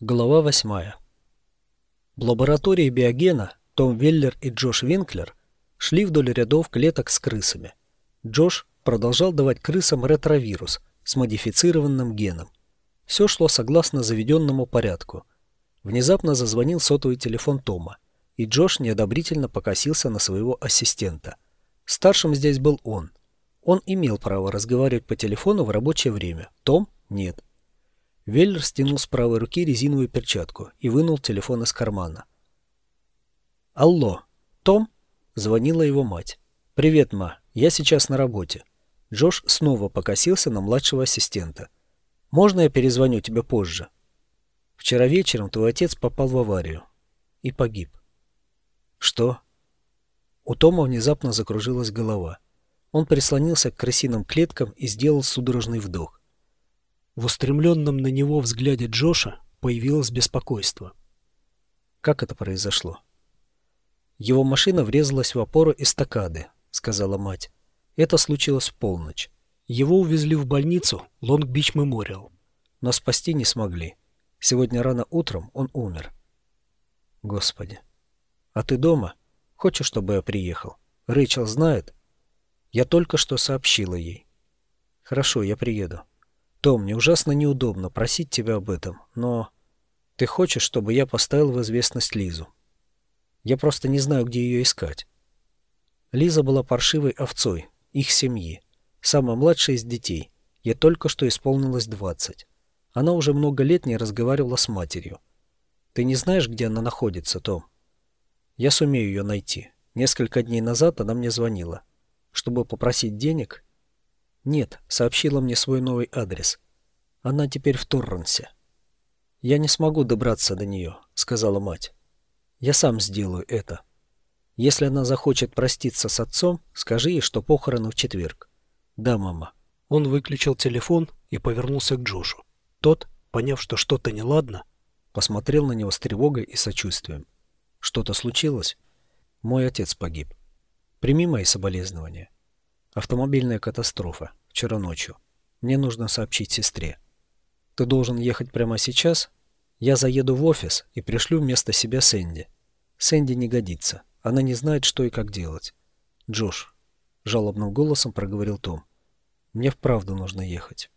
Глава восьмая. В лаборатории биогена Том Веллер и Джош Винклер шли вдоль рядов клеток с крысами. Джош продолжал давать крысам ретровирус с модифицированным геном. Все шло согласно заведенному порядку. Внезапно зазвонил сотовый телефон Тома, и Джош неодобрительно покосился на своего ассистента. Старшим здесь был он. Он имел право разговаривать по телефону в рабочее время. Том – нет. Веллер стянул с правой руки резиновую перчатку и вынул телефон из кармана. «Алло, Том?» — звонила его мать. «Привет, ма, я сейчас на работе». Джош снова покосился на младшего ассистента. «Можно я перезвоню тебе позже?» «Вчера вечером твой отец попал в аварию и погиб». «Что?» У Тома внезапно закружилась голова. Он прислонился к крысиным клеткам и сделал судорожный вдох. В устремленном на него взгляде Джоша появилось беспокойство. Как это произошло? Его машина врезалась в опору эстакады, сказала мать. Это случилось в полночь. Его увезли в больницу Лонг-Бич Мемориал, но спасти не смогли. Сегодня рано утром он умер. Господи. А ты дома? Хочешь, чтобы я приехал? Рэйчел знает? Я только что сообщила ей. Хорошо, я приеду. Том, мне ужасно неудобно просить тебя об этом, но... Ты хочешь, чтобы я поставил в известность Лизу? Я просто не знаю, где ее искать. Лиза была паршивой овцой, их семьи. Самая младшая из детей. Ей только что исполнилось двадцать. Она уже много лет не разговаривала с матерью. Ты не знаешь, где она находится, Том? Я сумею ее найти. Несколько дней назад она мне звонила. Чтобы попросить денег «Нет», — сообщила мне свой новый адрес. «Она теперь в Торренсе». «Я не смогу добраться до нее», — сказала мать. «Я сам сделаю это. Если она захочет проститься с отцом, скажи ей, что похороны в четверг». «Да, мама». Он выключил телефон и повернулся к Джошу. Тот, поняв, что что-то неладно, посмотрел на него с тревогой и сочувствием. «Что-то случилось?» «Мой отец погиб. Прими мои соболезнования». Автомобильная катастрофа. Вчера ночью. Мне нужно сообщить сестре. Ты должен ехать прямо сейчас. Я заеду в офис и пришлю вместо себя Сэнди. Сэнди не годится. Она не знает, что и как делать. Джош, жалобным голосом проговорил Том. Мне вправду нужно ехать.